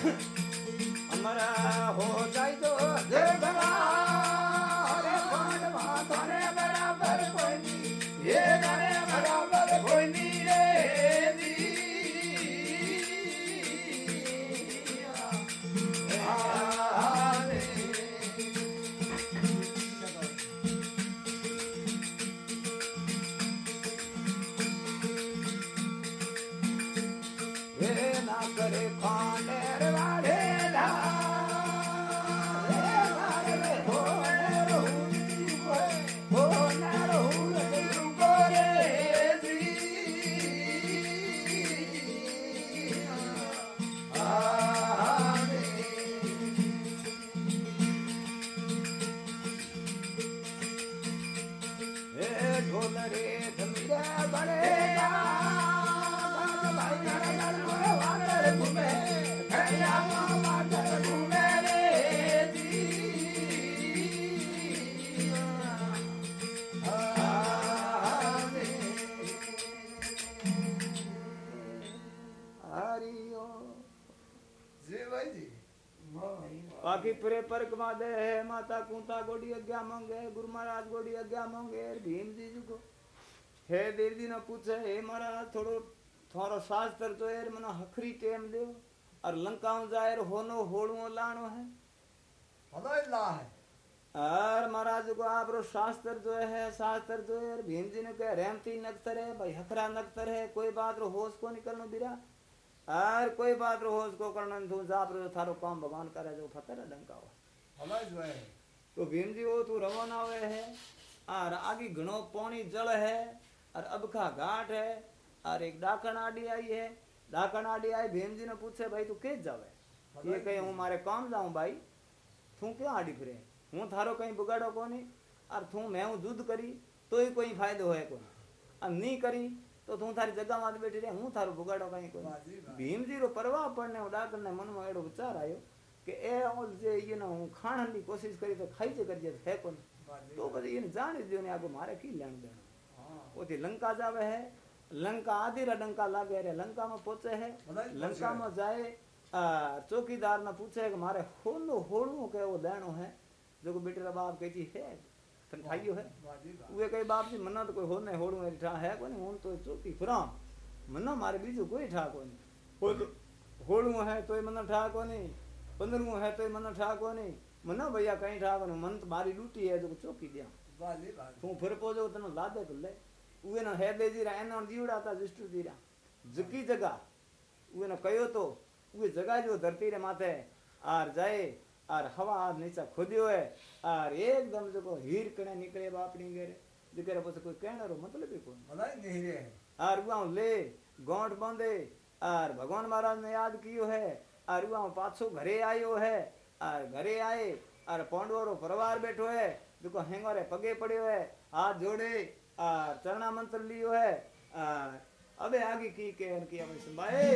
बाकी माता कुंता गोडी अज्ञा मांगे गुरु महाराज गोडी अज्ञा मांगे भीम जी जी को। हे देव जी ने पूछे हे महाराज थोड़ो थोड़ो शास्त्र जो है मना हखरी टेम दो और लंका जाए होनो होड़ो लानो है। ला है और महाराज को आप रो शास्त्र जो है शास्त्र जो है भीम जी ने कहे रेमती नक्तर है भाई हखरा नक्तर है कोई बात रो होश को निकलनो बिरा। और कोई बात रो होश को करना तू जाप रो थारो काम भगवान करे जो फतर डंका हो हमारे जो है। तो भीम जी वो तू रवाना हुए है और आगे घनो पानी जल है और अब का घाट है और एक डाकन आडी आई है। डाकन आडी आई भीम जी ने पूछे भाई तू के जावे? ये कहे हूँ मारे काम जाऊँ भाई। तू क्यों आडी फिरे? हूँ थारो कहीं बिगाड़ो को नहीं और तू मैं हूँ जुद करी तो ही कोई फायदो है को और नहीं करी तो तू थारी जगह मत बैठी रहे हूँ थारो बिगाड़ो कहीं को भीम जी रो परवाह पड़ने डाकन ने मन में एडो विचार आयो। कि ए और जे ये ना हूँ खाने की कोशिश करी तो खाई जे कर जे है कौन तो बस ये जान दियो ने आगो मारे की लेन देन ओते लंका जावे है लंका आधी रडंका लागे रे लंका में पहुँचे है लंका में जाए चौकीदार ने पूछे कि मारे होलो होलो के वो देनो है जो को बेटे बाप कहती है तन ठाइयो है वे कई बाप जी मन्ना तो कोई होने होड़ो ने ठा है कोनी हूँ तो चौकी फरा मन्ना मारे बीजो कोई ठा कोनी होड़ो है तो ये मना ठा कोनी पंद्रह है तो मन ठाको नहीं मन भैया कहीं ठाको नहीं मन तो बारी लूटी है चौकी दिया तू फिर पोजो तो लादे तो ले वे ना है जी रहा एना जीवड़ा था जिस्टु जी रहा जकी जगह वे ना कहो तो वे जगह जो धरती रे माथे आर जाए आर हवा आर नीचा खोदियो है आर एकदम जो हीर कने निकले बापड़ी गेरे जिकर बस कोई कहने रो मतलब ही कौन बनाई नहीं रे आर वहाँ ले गांठ बांधे आर भगवान महाराज ने याद कियो है હરિવામાં પાછું ઘરે આવ્યો હે આ ઘરે આવી અરે પોંડવરો પરવાર બેઠો હે દેખો હેંગોરે પગે પડ્યો હે હાથ જોડે આ ચરણા મંત્ર લીયો હે અબે આગે કી કે કે અમે સંભાએ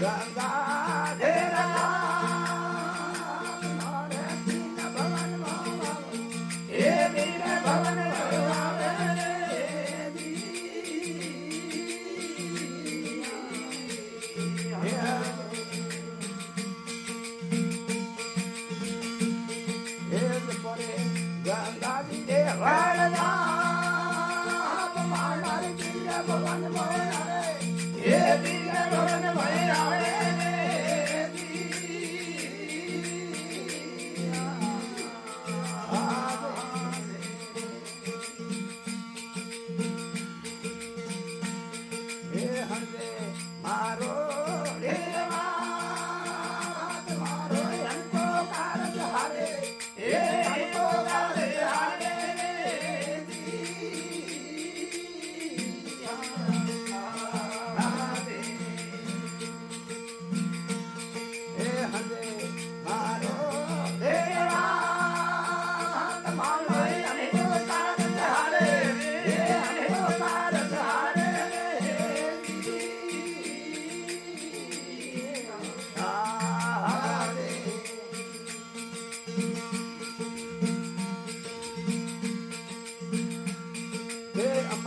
करे गंगा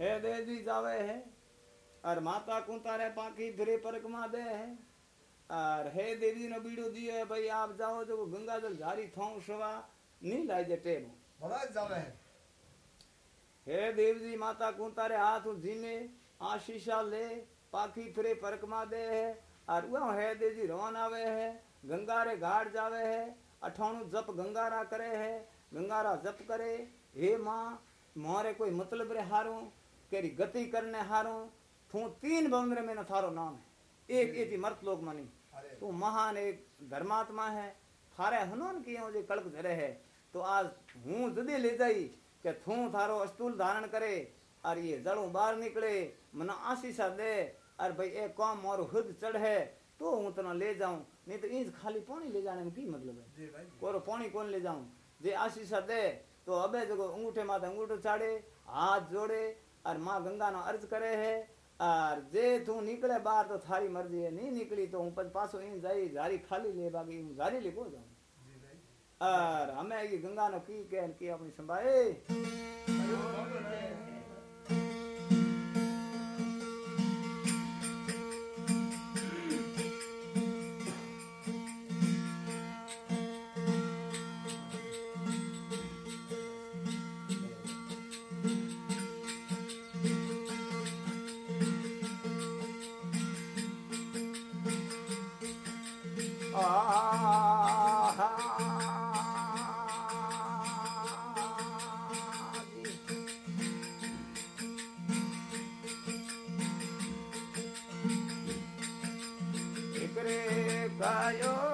हे दे जी जावे है। और माता कुतारे बाकी धरे परिक्रमा दे है। और हे देवी ने बीड़ो दिए है, भाई आप जाओ जो गंगा जल झारी थाऊ सवा नी लाए जे टेम। बड़ा जावे है हे देव जी माता कुतारे हाथ जीमे आशीषा ले, पाखी फिरे परिक्रमा दे है। और वो हे दे जी रवाना आवे है, गंगा रे घाट जावे है। अठाणु जप गंगारा करे है गंगारा जप करे। हे माँ मारे कोई मतलब रे हारो केरी गति करने हारो तू तीन बंदर में न थारो नाम है एक ये थी मर्त लोग मनी तू महान एक धर्मात्मा है थारे हनुमान की जो कड़क धरे है तो आज हूँ जदे ले जाई के थू थारो अस्तूल धारण करे और ये जड़ो बाहर निकले मन आशीषा दे और भाई एक काम और खुद चढ़े तो हूँ तना ले जाऊँ नहीं तो इंज खाली पानी ले जाने में की मतलब है कोरो पानी कौन ले जाऊँ जे आशीषा दे तो अबे जो अंगूठे माथे अंगूठो चाड़े हाथ जोड़े और माँ गंगा नो अर्ज़ करे है और जे तू निकले बाहर तो थारी मर्ज़ी है नहीं निकली तो हूँ पासो इन जाई जारी खाली ले बाकी हूँ जारी ले को और हमें ये गंगा नो की कह की अपनी संभाए ગાયો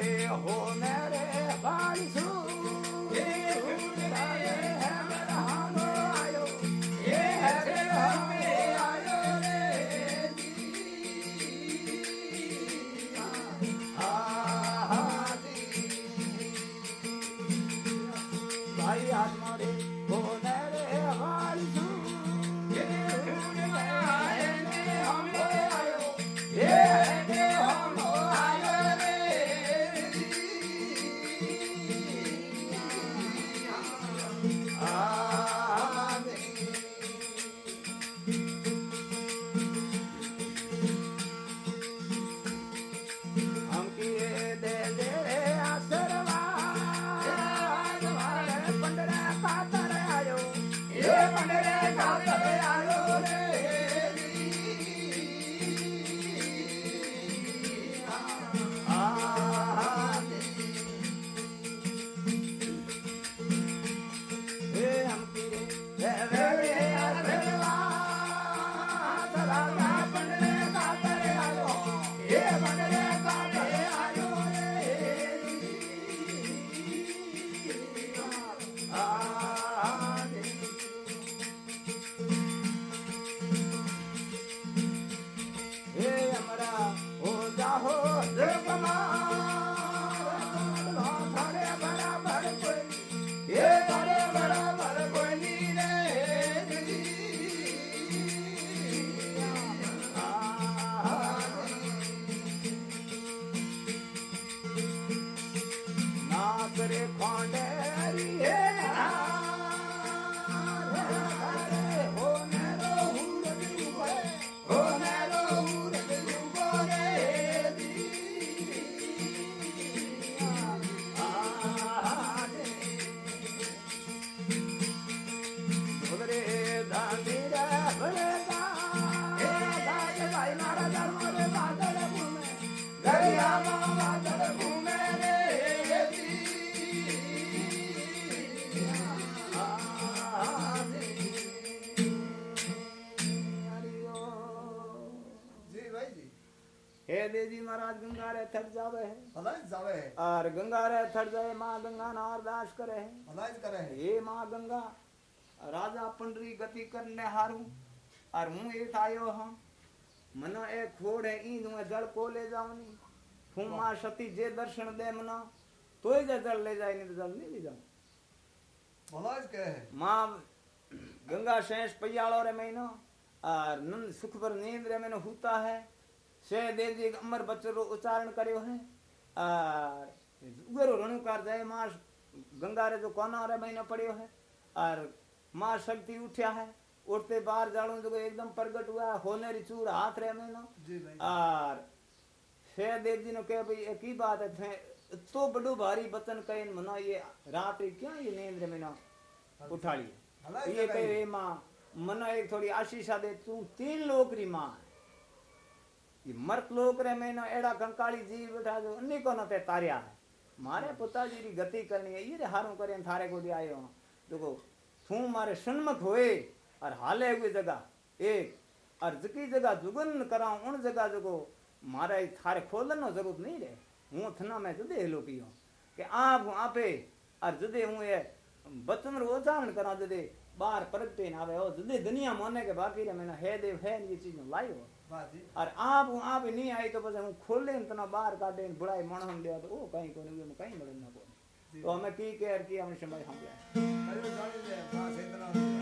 Everybody's who थट जावे है। भलाइज जावे है। और गंगा रे थट जाए माँ गंगा ना अरदास करे है। भलाइज करे है। ये माँ गंगा राजा पंडरी गति करने हारू। और मुँह ये आयो हाँ मनो ए खोड़ है ईद में जल को ले जाऊनी फूमा माँ सती जे दर्शन दे मना तो ही जड़ ले जाए नहीं तो जल नहीं ले जाऊँ। भलाइज करे है माँ गंगा शेष पयालो रे महीनो और नंद सुख पर नींद रे मैंने होता है। शे देव जी अमर बच्चों रो उच्चारण करियो है। और उगरो रणुकार जय माँ गंगा रे जो कोना रे महीनो पड़ियो है। और माँ शक्ति उठ्या है उठते बाहर जाड़ू जो एकदम प्रगट हुआ होने री चूर हाथ रे महीनो। जी भाई। और शेर देव जी ने कहे भाई एक ही बात है थे तो बड़ो भारी बचन कहे मना ये रात री क्या ये नींद रे महीना उठाड़ी हला ये कहे रे माँ मना एक थोड़ी आशीषा दे तू तीन लोक री माँ है। ये एड़ा कंकाली जीव बैठा जो अन्नी को न ते तारिया है मारे पिताजी री गति करनी है ये रे हारू करे थारे को आयो देखो तू मारे सन्मुख होए और हाले हुए जगह एक और जकी जगह जुगन कराऊं उन जगह जगो मारे थारे खोलन ज़रूरत नहीं रे हूँ थना में जुदे हेलो पियो कि आप हूँ आपे और जुदे हूँ ये बचन रो उच्चारण करा जुदे बाहर प्रगटे न आवे ओ जुदे दुनिया मोने के बाकी रे मैंने हे देव है ये चीज़ जी आप हूँ आप नहीं आई तो बस हम खोले इतना तना बाहर काटे न बुढ़ाई मणहन दे तो वो कहीं कोने में कहीं ना को तो हमें की केयर की हम समय हम करियो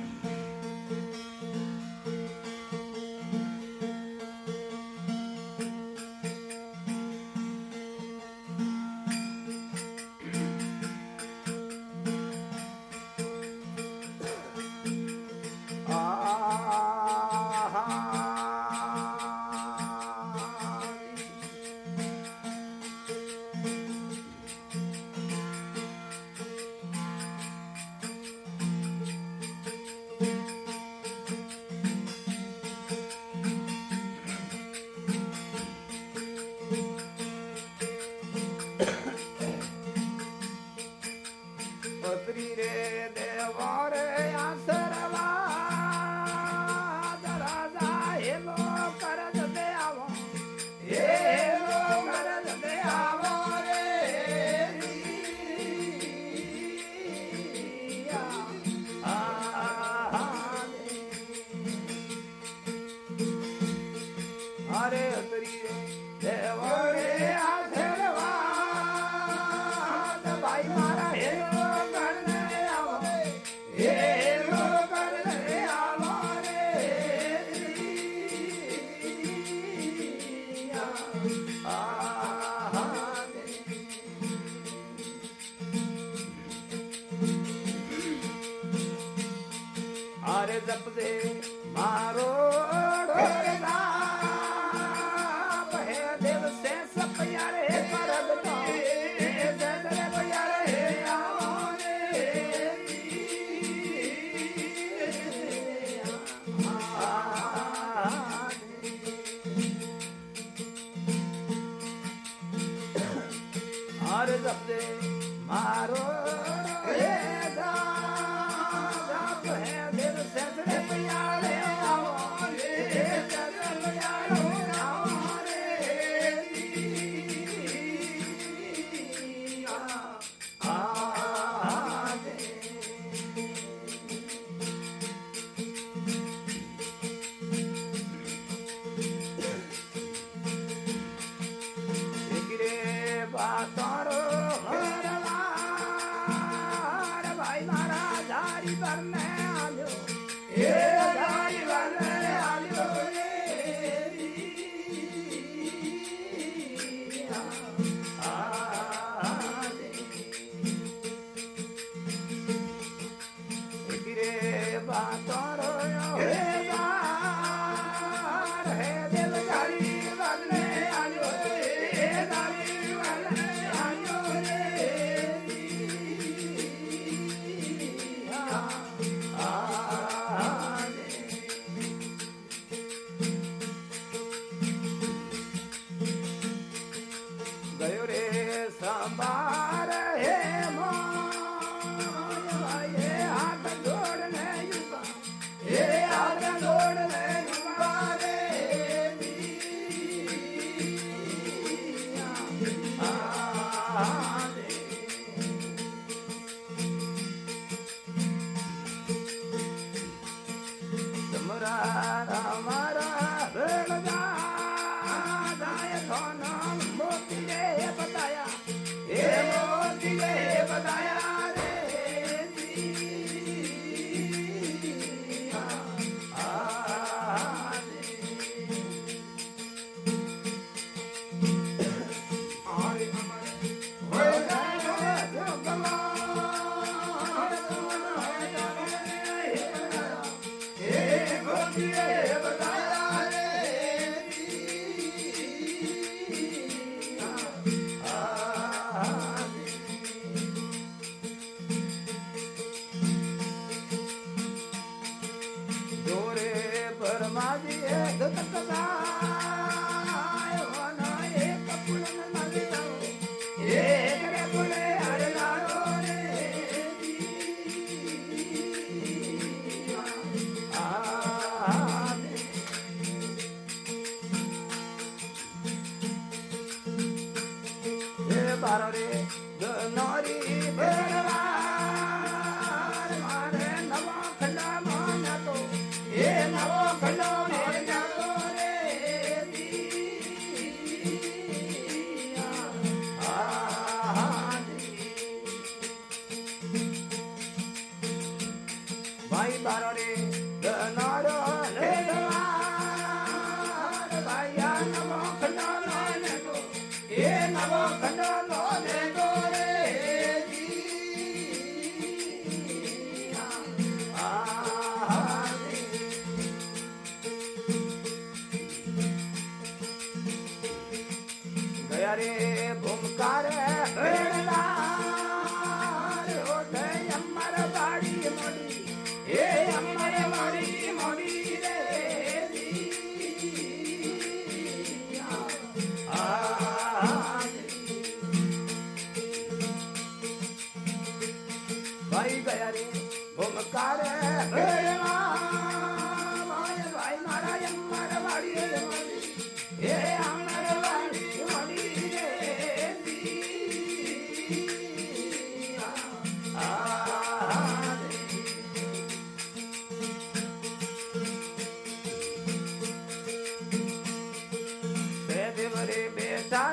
mama.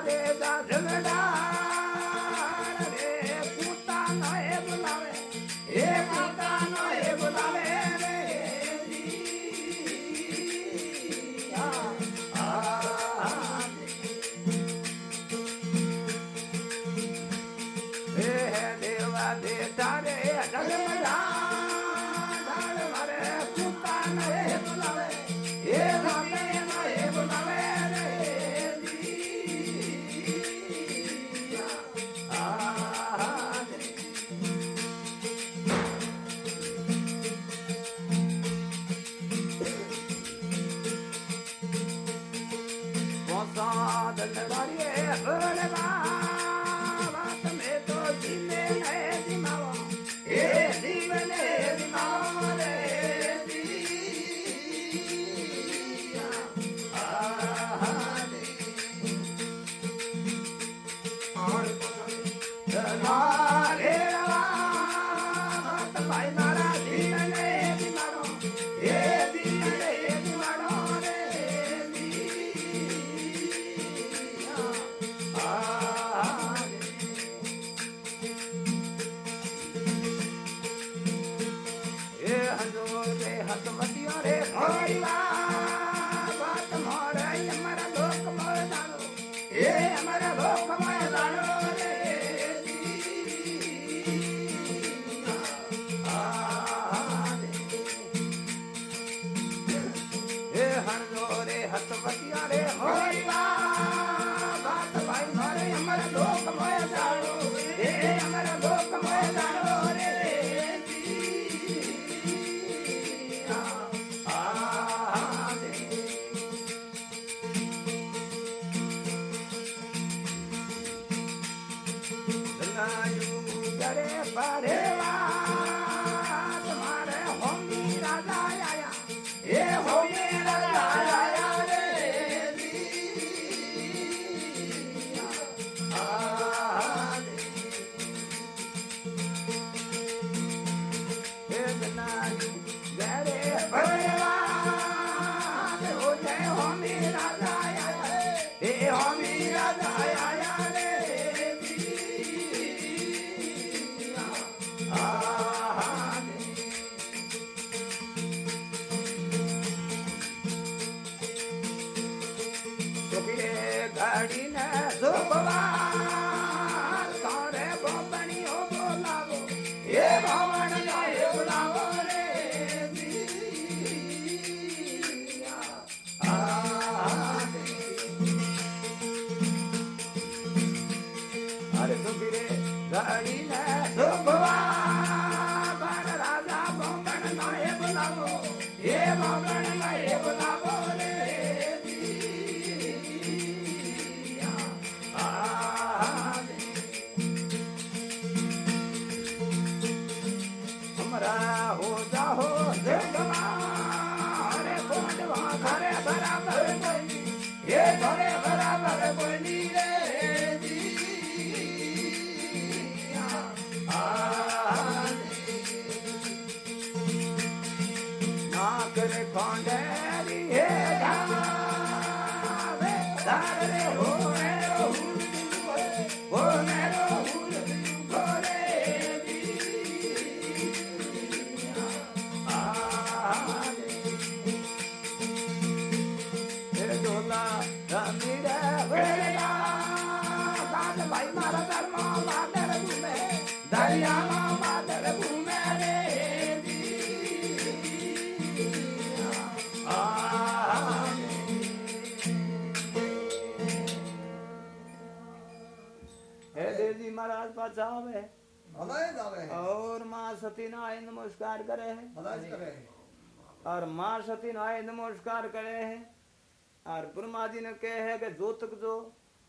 da da da da Sukhdev ji महाराज पास है। और माँ सती नारायण नमस्कार करे है। और माँ सती नारायण नमस्कार करे है। और ब्रह्मा जी ने कहे है कि जो तक जो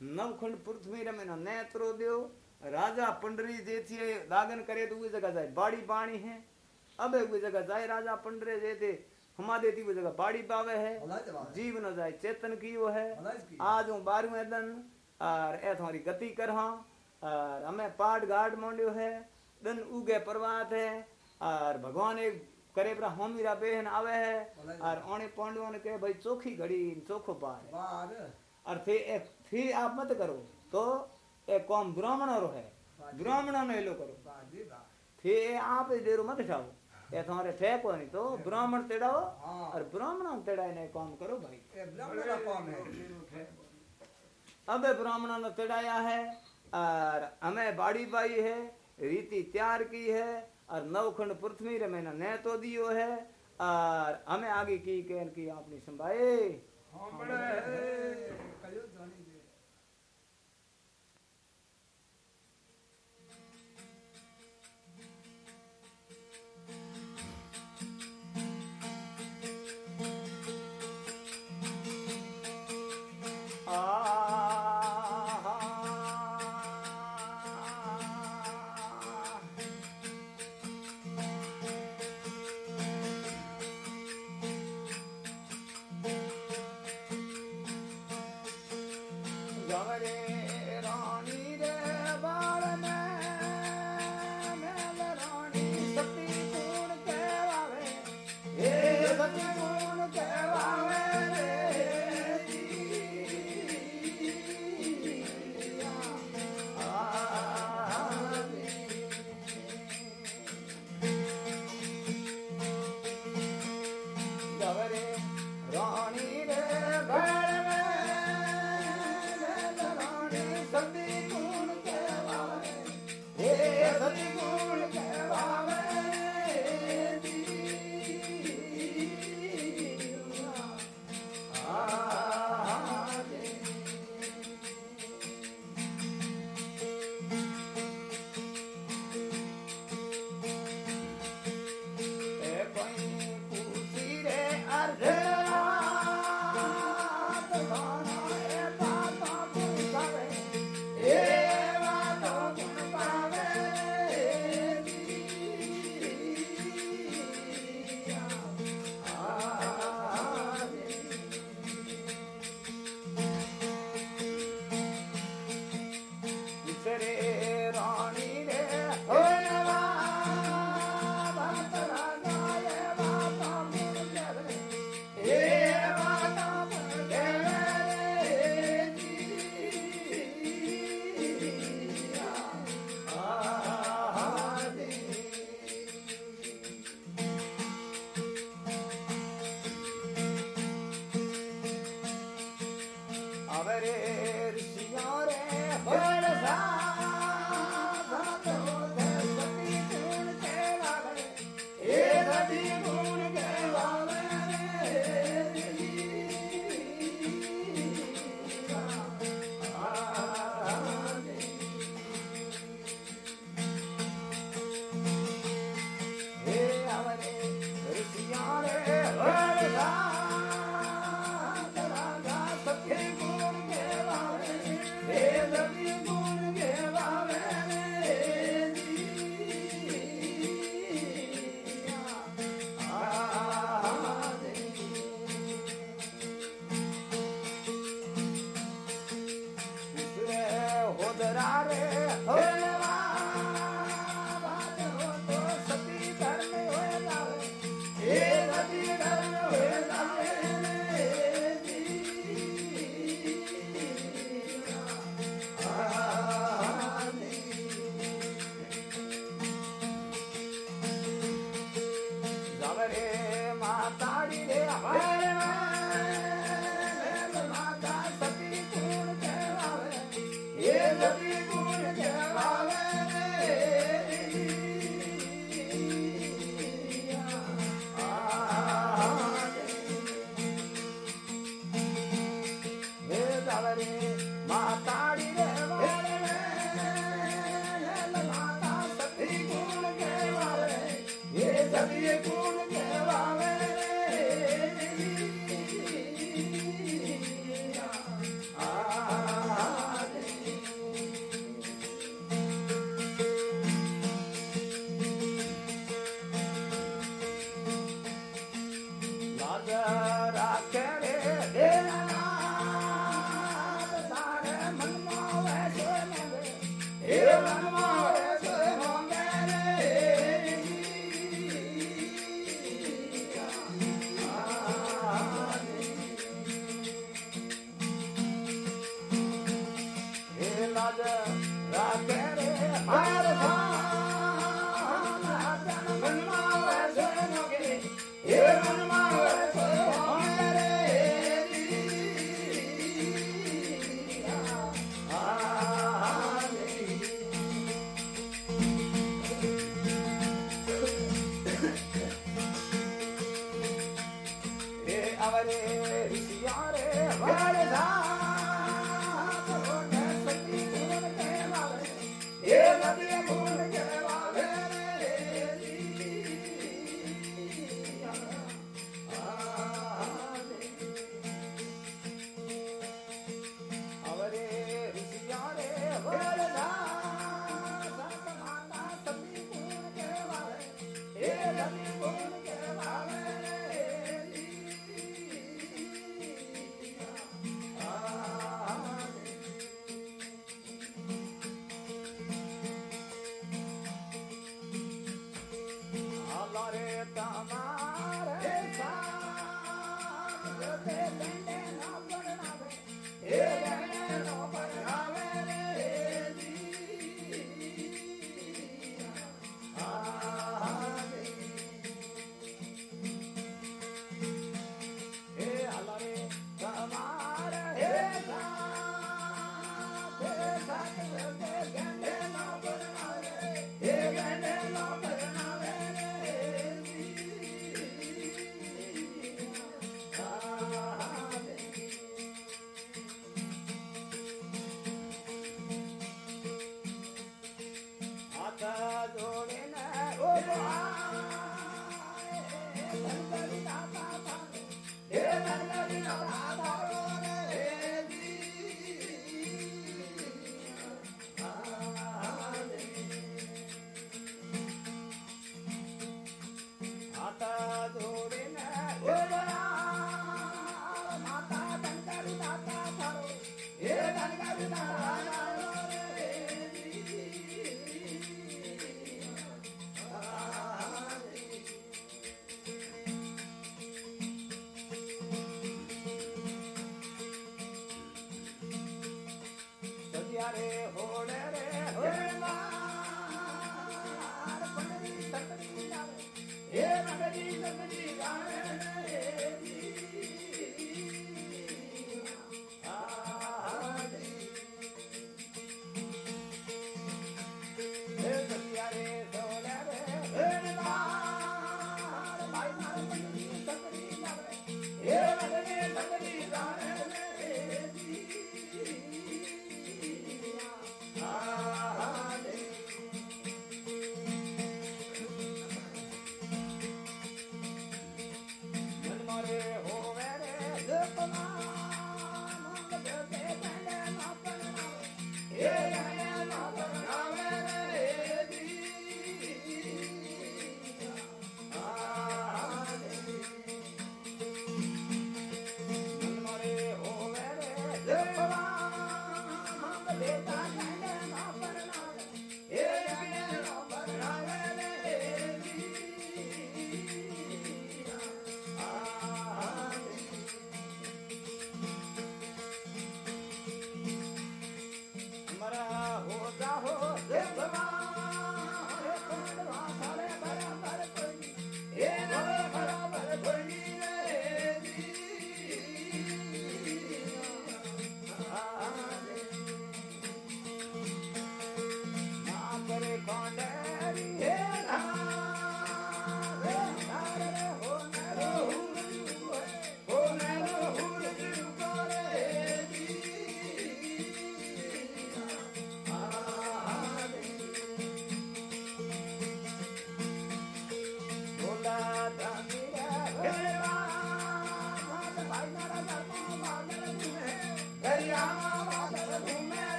नवखंड पृथ्वी रे मैंने नेत्रो दियो राजा पंडरी जे थे दागन करे तो वही जगह जाए बाड़ी बाणी है। अब वो जगह जाए राजा पंडरे जे थे हमारे थी वो जगह बाड़ी पावे है। जीव न जाए चेतन की वो है आज हूँ बारहवें दिन और ए थोड़ी गति कर हाँ और हमें पाठ गाट मोडियो है दन उगे पर्वत है और भगवान एक करे पर हम हीरा बहन आवे है और ओने पांडवों ने कहे भाई चोखी घड़ी चोखो पार और फिर एक फिर आप मत करो तो एक कौम ब्राह्मण रो है। ब्राह्मण ने लो करो। फिर आप देर मत उठाओ ये तुम्हारे थे हो नहीं तो हाँ। ब्राह्मण तेड़ाओ हाँ। और ब्राह्मण तेड़ाए ने काम करो भाई। ब्राह्मण का काम है। अब ब्राह्मण ने तेड़ाया है और हमें बाड़ी पाई है, रीति तैयार की है, और नवखंड पृथ्वी रे मैंने न तो दियो है, और हमें आगे की कहन की आपने संभाए।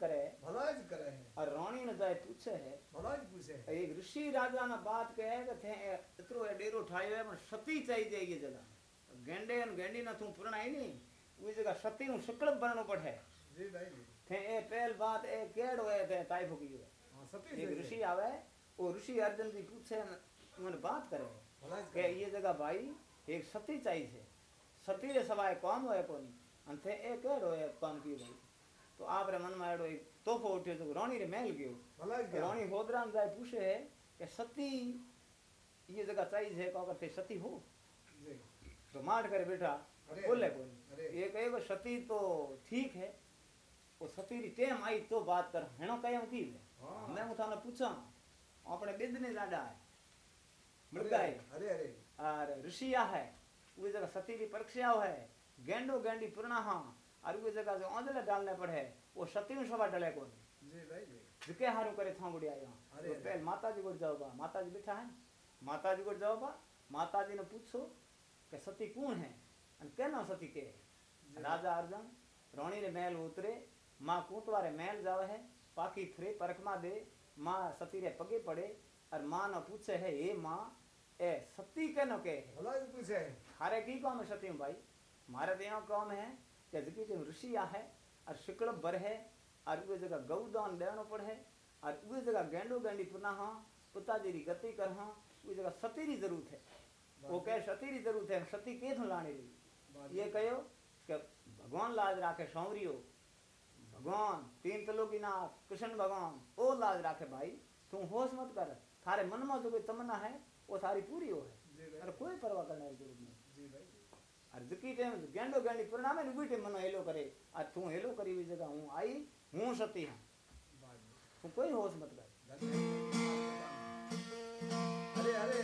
करे। भलाज करे। और रानी ने तो जाए पूछे है। भलाज पूछे है। एक ऋषि राजा ने बात कहे के थे इतरो है डेरो ठायो है पर सती चाहिए ये जगह। गेंडे और गेंडी ना तू पुरना ही नहीं वो जगह सती नु शक्ल बनानो पड़े। जी भाई जी। थे ए पहल बात ए केड़ होए थे टाइप हो गई हाँ। सती एक ऋषि आवे और ऋषि अर्जुन जी पूछे मन बात करे भलाज के ये जगह भाई एक सती चाहिए सती रे सवाय कौन होए कोनी? अंते एक केड़ होए कौन की भाई? तो आप रे मन में एक तोहफो उठ्यो तो रानी रे महल गयो। तो रानी होदराम जाए पूछे है कि सती ये जगह चाहिए है का करते सती हो? तो मार कर बैठा बोले कोई ये कहे वो सती तो ठीक है वो सती री टेम आई तो बात कर हेणो कयो की मैं हूँ थाने पूछा अपने बिद ने जाडा है मृगा है। अरे अरे। और ऋषिया है वो जगह सती री परीक्षा है गेंडो गेंडी पूर्णा हाँ और कोई जगह से आंधले डालने पड़े वो सतीन सभा डले को के हारू करे था बुढ़िया तो पहले माताजी को जाओ बा। माताजी बैठा है माताजी को जाओ बा। माताजी ने पूछो के सती कौन है? और कहना सती के? राजा अर्जुन रानी ने महल उतरे। माँ कूटवा रे महल जावे है। पाकी थ्रे परखमा दे। माँ सती रे पगे पड़े। और माँ ने पूछे है हे माँ ए सती कहनो के? भला पूछे हारे की काम है सती भाई? मारे तो यहाँ काम है। कि जकी जो ऋषि आ है और शुक्ल भर है और उस जगह गौदान देनो पड़े और उस जगह गेंडो गेंडी पुनः हाँ पिताजी री गति कर हाँ उस जगह सती री ज़रूरत है। वो कहे सती री ज़रूरत है सती के थू लाने री? ये कहो कि भगवान लाज राखे सौरियो भगवान तीन तलो की नाथ कृष्ण भगवान ओ लाज राखे भाई तू होश मत कर थारे मन में जो कोई तमन्ना है वो सारी पूरी हो है। जी और कोई परवाह करने की ज़रूरत नहीं जी અરે જકી ટાઈમ ગેંડો ગેંડી પરણામે ને ઉભી મને હેલો કરે આ તું હેલો કરી એવી જગા હું આઈ હું સતી હા તું કોઈ હોશ મત ગાય અરે અરે